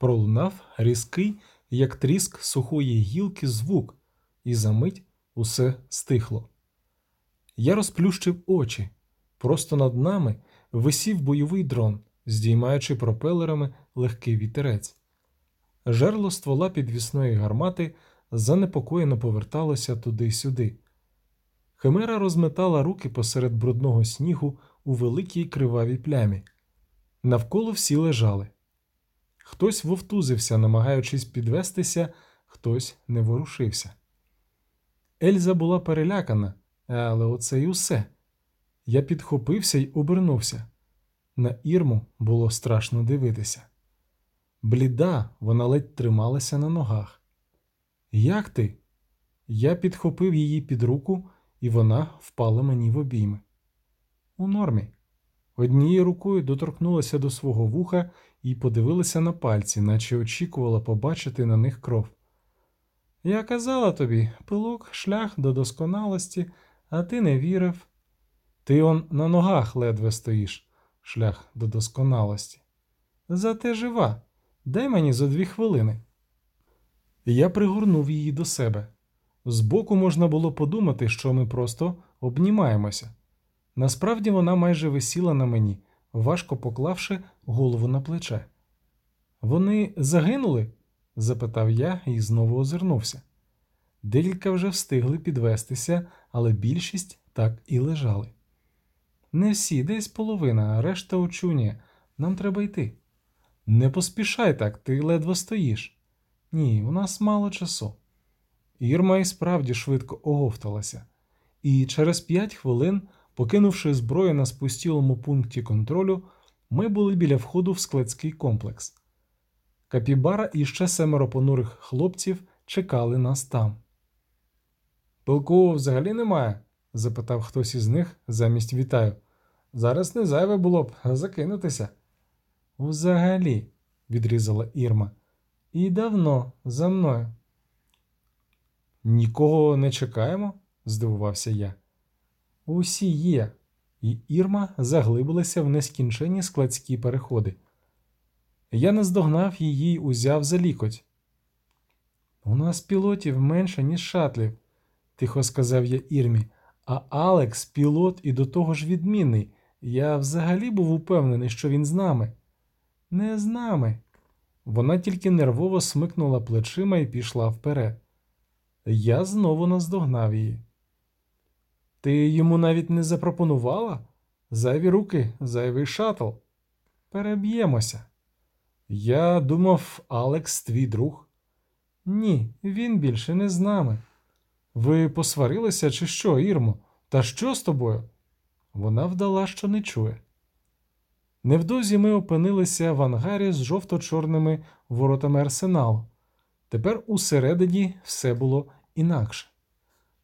Пролунав різкий, як тріск сухої гілки, звук, і за мить усе стихло. Я розплющив очі. Просто над нами висів бойовий дрон, здіймаючи пропелерами легкий вітерець. Жерло ствола підвісної гармати занепокоєно поверталося туди-сюди. Химера розметала руки посеред брудного снігу у великій кривавій плямі. Навколо всі лежали. Хтось вовтузився, намагаючись підвестися, хтось не ворушився. Ельза була перелякана, але оце й усе. Я підхопився й обернувся. На ірму було страшно дивитися. Бліда, вона ледь трималася на ногах. Як ти? Я підхопив її під руку, і вона впала мені в обійми. У нормі. Однією рукою доторкнулася до свого вуха і подивилася на пальці, наче очікувала побачити на них кров. Я казала тобі, пилок, шлях до досконалості, а ти не вірив. Ти он на ногах ледве стоїш, шлях до досконалості. Зате жива. Дай мені за дві хвилини. Я пригорнув її до себе. Збоку можна було подумати, що ми просто обнімаємося. Насправді вона майже висіла на мені, важко поклавши голову на плече. Вони загинули? запитав я і знову озирнувся. Декілька вже встигли підвестися, але більшість так і лежали. Не всі, десь половина, а решта очуніє. Нам треба йти. Не поспішай так, ти ледве стоїш. Ні, у нас мало часу. Ірма і справді швидко оговталася, і через п'ять хвилин, покинувши зброю на спустілому пункті контролю, ми були біля входу в складський комплекс. Капібара і ще семеро понурих хлопців чекали нас там. Пилку взагалі немає? запитав хтось із них замість вітаю. Зараз не зайве було б закинутися. Взагалі, відрізала Ірма. І давно за мною. Нікого не чекаємо? здивувався я. Усі є, і Ірма заглибилася в нескінченні складські переходи. Я наздогнав її й узяв за лікоть. У нас пілотів менше, ніж шатлів, тихо сказав я Ірмі, а Алекс пілот і до того ж відмінний. Я взагалі був упевнений, що він з нами. Не з нами. Вона тільки нервово смикнула плечима і пішла вперед. Я знову наздогнав її. Ти йому навіть не запропонувала? Зайві руки, зайвий шатл. Переб'ємося. Я думав, Алекс, твій друг. Ні, він більше не з нами. Ви посварилися, чи що, Ірмо? Та що з тобою? Вона вдала, що не чує. Невдовзі ми опинилися в ангарі з жовто-чорними воротами арсеналу. Тепер усередині все було інакше.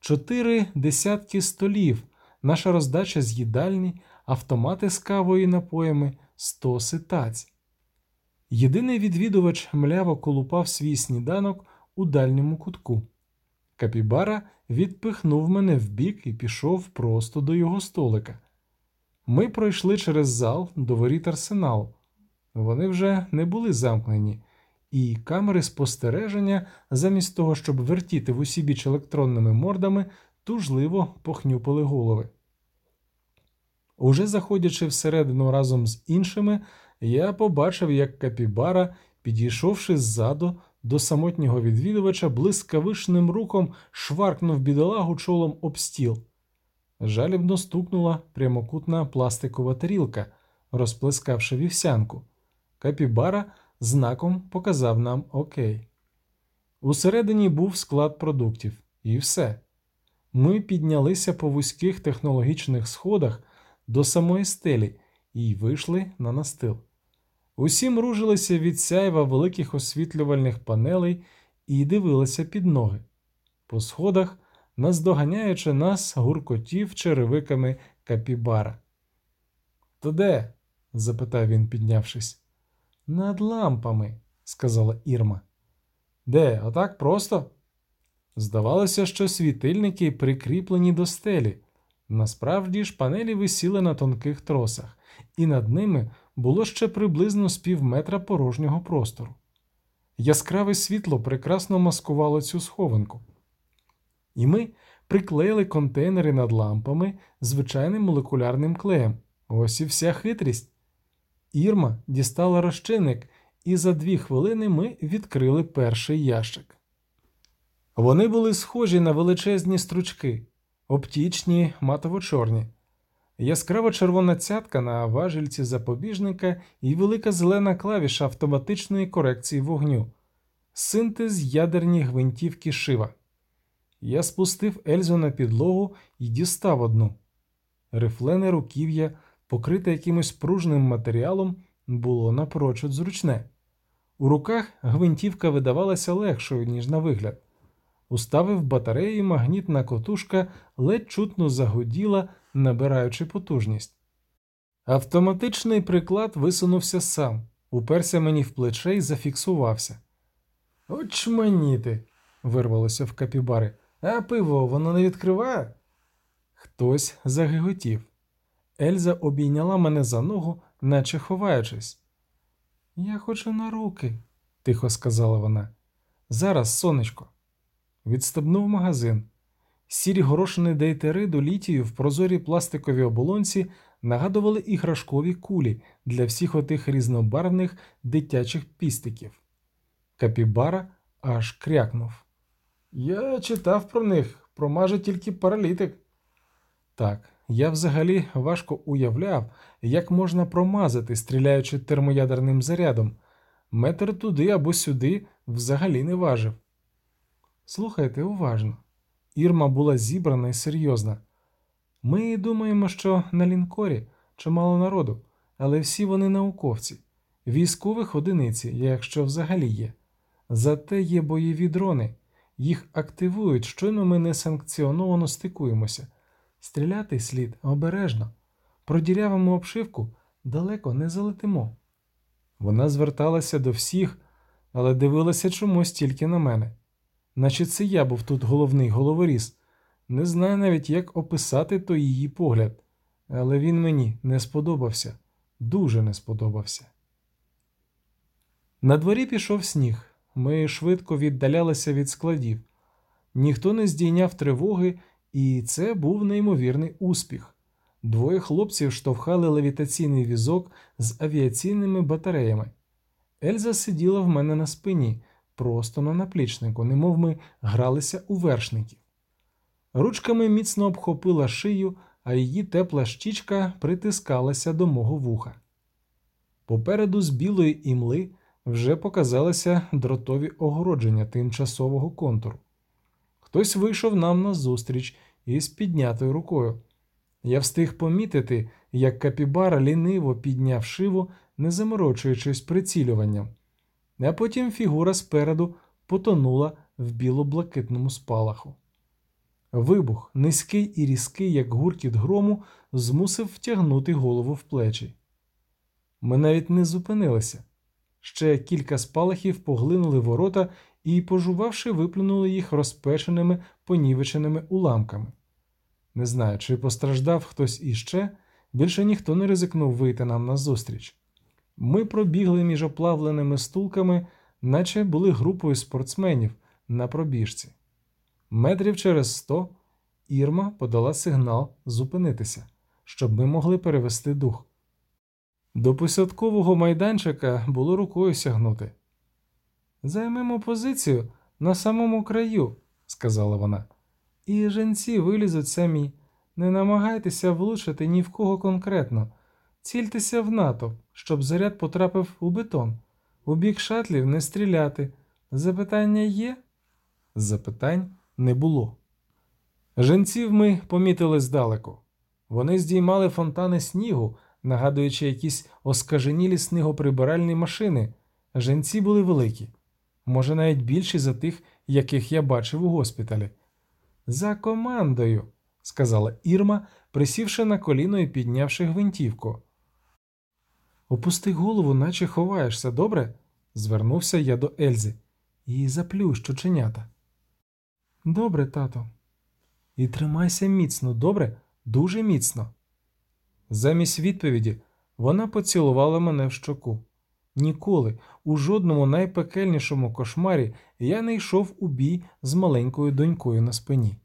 Чотири десятки столів, наша роздача з їдальні, автомати з кавою і напоями, сто ситаць. Єдиний відвідувач мляво колупав свій сніданок у дальньому кутку. Капібара відпихнув мене вбік і пішов просто до його столика. Ми пройшли через зал до воріт арсеналу. Вони вже не були замкнені, і камери спостереження, замість того, щоб вертіти в усі біч електронними мордами, тужливо похнюпили голови. Уже заходячи всередину разом з іншими, я побачив, як Капібара, підійшовши ззаду до самотнього відвідувача, блискавичним рухом шваркнув бідолагу чолом об стіл. Жалібно стукнула прямокутна пластикова тарілка, розплескавши вівсянку. Капібара знаком показав нам окей. Усередині був склад продуктів, і все. Ми піднялися по вузьких технологічних сходах до самої стелі і вийшли на настил. Усі мружилися від сяйва великих освітлювальних панелей і дивилися під ноги. По сходах, наздоганяючи нас, гуркотів черевиками капібара. То де? запитав він, піднявшись. Над лампами, сказала Ірма. Де, отак просто? Здавалося, що світильники прикріплені до стелі. Насправді ж панелі висіли на тонких тросах, і над ними було ще приблизно з пів метра порожнього простору. Яскраве світло прекрасно маскувало цю схованку. І ми приклеїли контейнери над лампами звичайним молекулярним клеєм. Ось і вся хитрість. Ірма дістала розчинник, і за дві хвилини ми відкрили перший ящик. Вони були схожі на величезні стручки, оптічні, матово-чорні, яскрава червона цятка на важільці запобіжника і велика зелена клавіша автоматичної корекції вогню, синтез ядерні гвинтівки шива. Я спустив Ельзу на підлогу і дістав одну. Рифлене руків'я, покрите якимось пружним матеріалом, було напрочуд зручне. У руках гвинтівка видавалася легшою, ніж на вигляд. Уставив батарею, магнітна котушка ледь чутно загуділа, набираючи потужність. Автоматичний приклад висунувся сам, уперся мені в плече і зафіксувався. Очманіти, вирвалося в капібари. А пиво воно не відкриває? Хтось загиготів. Ельза обійняла мене за ногу, наче ховаючись. Я хочу на руки, тихо сказала вона. Зараз, сонечко. Відстебнув магазин. Сірі горошини дейтериду літію в прозорій пластиковій оболонці нагадували іграшкові кулі для всіх отих різнобарвних дитячих пістиків. Капібара аж крякнув. Я читав про них, промаже тільки паралітик. Так, я взагалі важко уявляв, як можна промазати, стріляючи термоядерним зарядом. Метр туди або сюди взагалі не важив. Слухайте уважно. Ірма була зібрана і серйозна. Ми думаємо, що на лінкорі чимало народу, але всі вони науковці, військових одиниці, якщо взагалі є. Зате є бойові дрони, їх активують, щойно ми несанкціоновано стикуємося. Стріляти слід обережно, продірявимо обшивку, далеко не залетимо. Вона зверталася до всіх, але дивилася чомусь тільки на мене. Наче це я був тут головний головоріз. Не знаю навіть, як описати той її погляд, але він мені не сподобався, дуже не сподобався. На дворі пішов сніг. Ми швидко віддалялися від складів. Ніхто не здійняв тривоги, і це був неймовірний успіх. Двоє хлопців штовхали левітаційний візок з авіаційними батареями. Ельза сиділа в мене на спині, просто на наплічнику, немов ми гралися у вершників. Ручками міцно обхопила шию, а її тепла щічка притискалася до мого вуха. Попереду з білої імли вже показалися дротові огородження тимчасового контуру. Хтось вийшов нам назустріч із піднятою рукою. Я встиг помітити, як капібара ліниво підняв шиву, не заморочуючись прицілюванням, а потім фігура спереду потонула в біло-блакитному спалаху. Вибух, низький і різкий, як гуркіт грому, змусив втягнути голову в плечі. Ми навіть не зупинилися. Ще кілька спалахів поглинули ворота і, пожувавши, виплюнули їх розпеченими понівеченими уламками. Не знаю, чи постраждав хтось іще, більше ніхто не ризикнув вийти нам назустріч. Ми пробігли між оплавленими стулками, наче були групою спортсменів на пробіжці. Метрів через сто Ірма подала сигнал зупинитися, щоб ми могли перевести дух. До посадкового майданчика було рукою сягнути. Займемо позицію на самому краю, сказала вона, і женці вилізуть самі. Не намагайтеся влучити ні в кого конкретно, цільтеся в натовп, щоб заряд потрапив у бетон. У бік шатлів не стріляти. Запитання є? Запитань не було. Женців ми помітили здалеку. Вони здіймали фонтани снігу, нагадуючи якісь оскаженілі снігоприбиральні машини. Женці були великі, може, навіть більші за тих, яких я бачив у госпіталі. За командою, сказала Ірма, присівши на коліно і піднявши гвинтівку. Опусти голову, наче ховаєшся, добре? звернувся я до Ельзи. І заплющ чученята. Добре, тато. І тримайся міцно, добре, дуже міцно. Замість відповіді вона поцілувала мене в щоку. Ніколи, у жодному найпекельнішому кошмарі я не йшов у бій з маленькою донькою на спині.